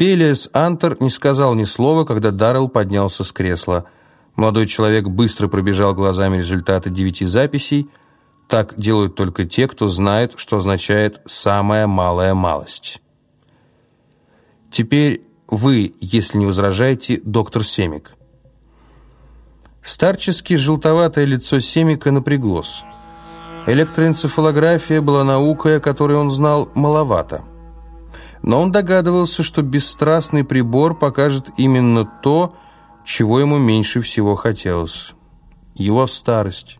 Пелиас Антер не сказал ни слова, когда Даррелл поднялся с кресла. Молодой человек быстро пробежал глазами результаты девяти записей. Так делают только те, кто знает, что означает «самая малая малость». Теперь вы, если не возражаете, доктор Семик. Старчески желтоватое лицо Семика напряглось. Электроэнцефалография была наукой, о которой он знал маловато. Но он догадывался, что бесстрастный прибор покажет именно то, чего ему меньше всего хотелось. Его старость.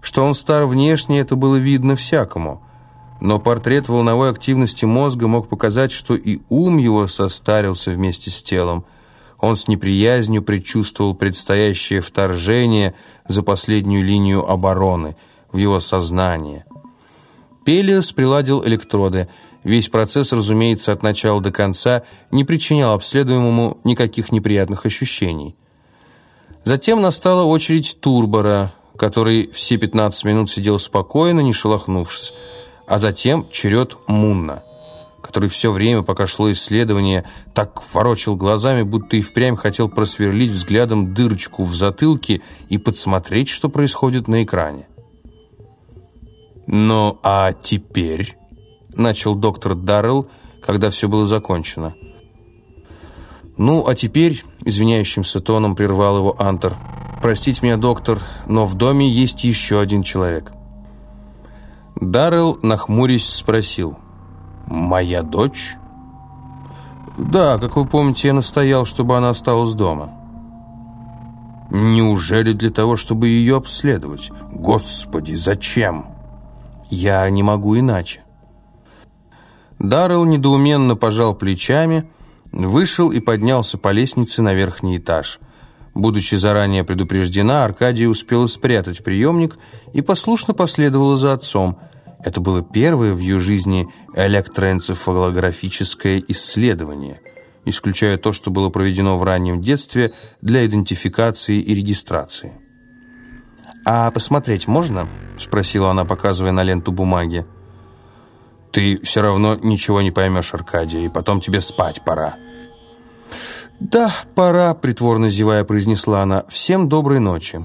Что он стар внешне, это было видно всякому. Но портрет волновой активности мозга мог показать, что и ум его состарился вместе с телом. Он с неприязнью предчувствовал предстоящее вторжение за последнюю линию обороны – в его сознание. Пелиас приладил электроды. Весь процесс, разумеется, от начала до конца не причинял обследуемому никаких неприятных ощущений. Затем настала очередь Турбора, который все 15 минут сидел спокойно, не шелохнувшись. А затем черед Мунна, который все время, пока шло исследование, так ворочил глазами, будто и впрямь хотел просверлить взглядом дырочку в затылке и подсмотреть, что происходит на экране. «Ну, а теперь...» — начал доктор Даррелл, когда все было закончено. «Ну, а теперь...» — извиняющимся тоном прервал его Антер. «Простите меня, доктор, но в доме есть еще один человек». Даррелл, нахмурясь, спросил. «Моя дочь?» «Да, как вы помните, я настоял, чтобы она осталась дома». «Неужели для того, чтобы ее обследовать? Господи, зачем?» Я не могу иначе. Даррелл недоуменно пожал плечами, вышел и поднялся по лестнице на верхний этаж. Будучи заранее предупреждена, Аркадия успела спрятать приемник и послушно последовала за отцом. Это было первое в ее жизни электроэнцефалографическое исследование, исключая то, что было проведено в раннем детстве для идентификации и регистрации. «А посмотреть можно?» – спросила она, показывая на ленту бумаги. «Ты все равно ничего не поймешь, Аркадия, и потом тебе спать пора». «Да, пора», – притворно зевая произнесла она. «Всем доброй ночи».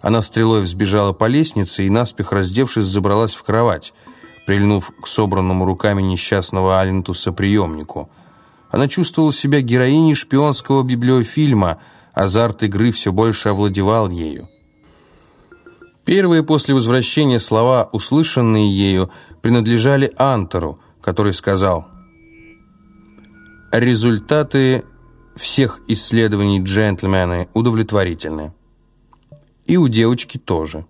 Она стрелой взбежала по лестнице и, наспех раздевшись, забралась в кровать, прильнув к собранному руками несчастного Алентуса приемнику. Она чувствовала себя героиней шпионского библиофильма, азарт игры все больше овладевал ею. Первые после возвращения слова, услышанные ею, принадлежали Антору, который сказал «Результаты всех исследований джентльмены удовлетворительны. И у девочки тоже».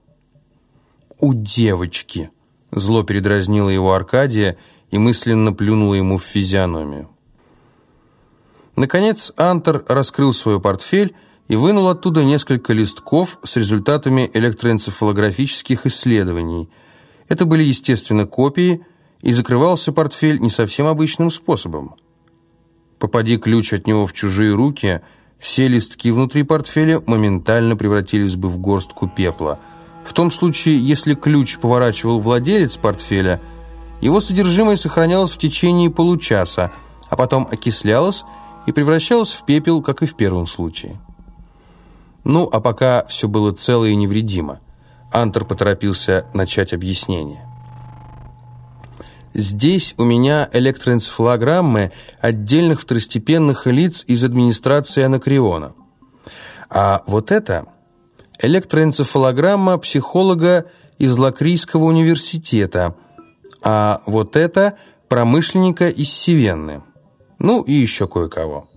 «У девочки!» Зло передразнило его Аркадия и мысленно плюнуло ему в физиономию. Наконец Антор раскрыл свой портфель и вынул оттуда несколько листков с результатами электроэнцефалографических исследований. Это были, естественно, копии, и закрывался портфель не совсем обычным способом. Попади ключ от него в чужие руки, все листки внутри портфеля моментально превратились бы в горстку пепла. В том случае, если ключ поворачивал владелец портфеля, его содержимое сохранялось в течение получаса, а потом окислялось и превращалось в пепел, как и в первом случае. Ну, а пока все было цело и невредимо. Антер поторопился начать объяснение. Здесь у меня электроэнцефалограммы отдельных второстепенных лиц из администрации Анакреона. А вот это электроэнцефалограмма психолога из Лакрийского университета, а вот это промышленника из Сивенны. Ну и еще кое-кого.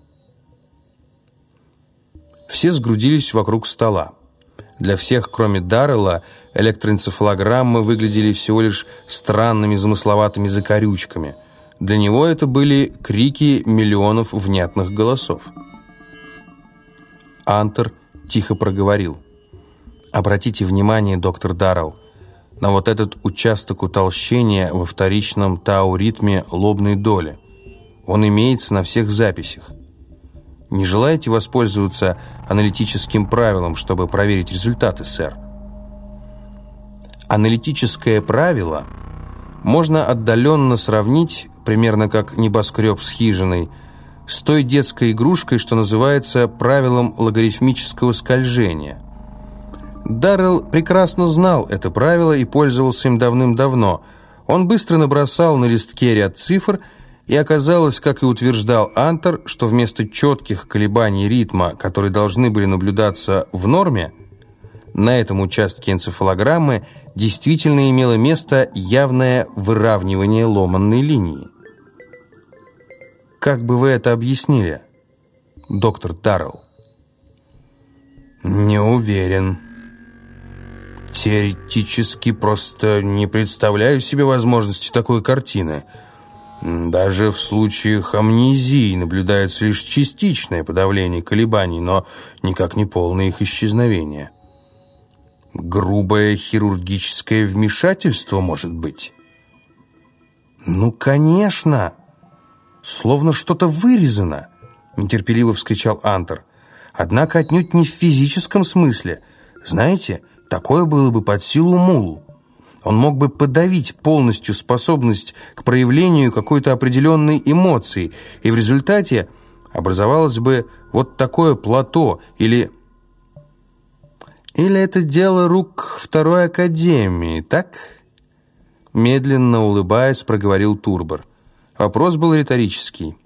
Все сгрудились вокруг стола. Для всех, кроме Даррелла, электроэнцефалограммы выглядели всего лишь странными замысловатыми закорючками. Для него это были крики миллионов внятных голосов. Антер тихо проговорил. «Обратите внимание, доктор Даррелл, на вот этот участок утолщения во вторичном тау-ритме лобной доли. Он имеется на всех записях. Не желаете воспользоваться аналитическим правилом, чтобы проверить результаты, сэр? Аналитическое правило можно отдаленно сравнить, примерно как небоскреб с хижиной, с той детской игрушкой, что называется правилом логарифмического скольжения. Даррелл прекрасно знал это правило и пользовался им давным-давно. Он быстро набросал на листке ряд цифр, и оказалось, как и утверждал Антер, что вместо четких колебаний ритма, которые должны были наблюдаться в норме, на этом участке энцефалограммы действительно имело место явное выравнивание ломанной линии. Как бы вы это объяснили, доктор Даррелл? Не уверен. Теоретически просто не представляю себе возможности такой картины. Даже в случаях амнезии наблюдается лишь частичное подавление колебаний, но никак не полное их исчезновение. Грубое хирургическое вмешательство, может быть? «Ну, конечно!» словно что-то вырезано!» — нетерпеливо вскричал Антер. «Однако отнюдь не в физическом смысле. Знаете, такое было бы под силу Мулу. Он мог бы подавить полностью способность к проявлению какой-то определенной эмоции, и в результате образовалось бы вот такое плато или... Или это дело рук Второй Академии, так?» Медленно улыбаясь, проговорил Турбор. Вопрос был риторический.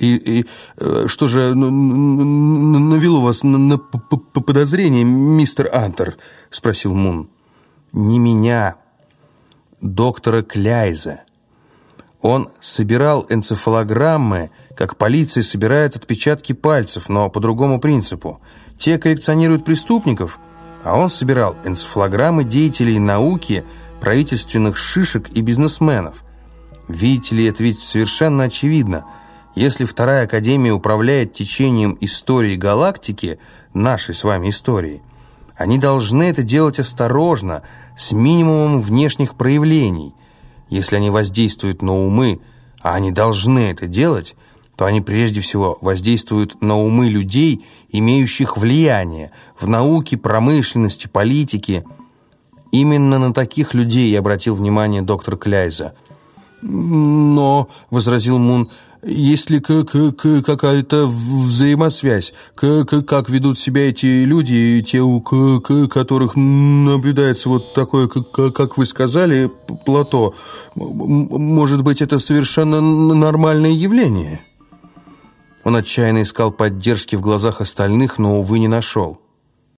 «И, и э, что же навело вас на подозрение, мистер Антер?» — спросил Мун. «Не меня, доктора Кляйза. Он собирал энцефалограммы, как полиция собирает отпечатки пальцев, но по другому принципу. Те коллекционируют преступников, а он собирал энцефалограммы деятелей науки, правительственных шишек и бизнесменов. Видите ли, это ведь совершенно очевидно. Если Вторая Академия управляет течением истории галактики, нашей с вами истории, они должны это делать осторожно, с минимумом внешних проявлений. Если они воздействуют на умы, а они должны это делать, то они прежде всего воздействуют на умы людей, имеющих влияние в науке, промышленности, политике. Именно на таких людей обратил внимание доктор Кляйза – «Но», — возразил Мун, — «есть ли какая-то взаимосвязь? Как ведут себя эти люди, те, у которых наблюдается вот такое, как вы сказали, плато? Может быть, это совершенно нормальное явление?» Он отчаянно искал поддержки в глазах остальных, но, увы, не нашел.